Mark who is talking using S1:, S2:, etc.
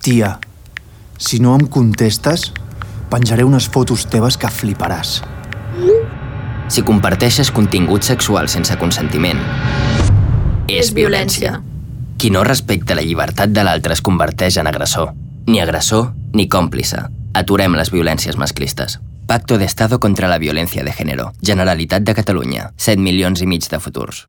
S1: Tia, si no em contestes, penjaré unes fotos teves que fliparàs.
S2: Si comparteixes contingut sexual sense consentiment, és violència. Qui no respecta la llibertat de l'altre es converteix en agressor. Ni agressor ni còmplice. Aturem les violències masclistes. Pacto d'Estado contra la violència de género. Generalitat de Catalunya. 7 milions i mig de futurs.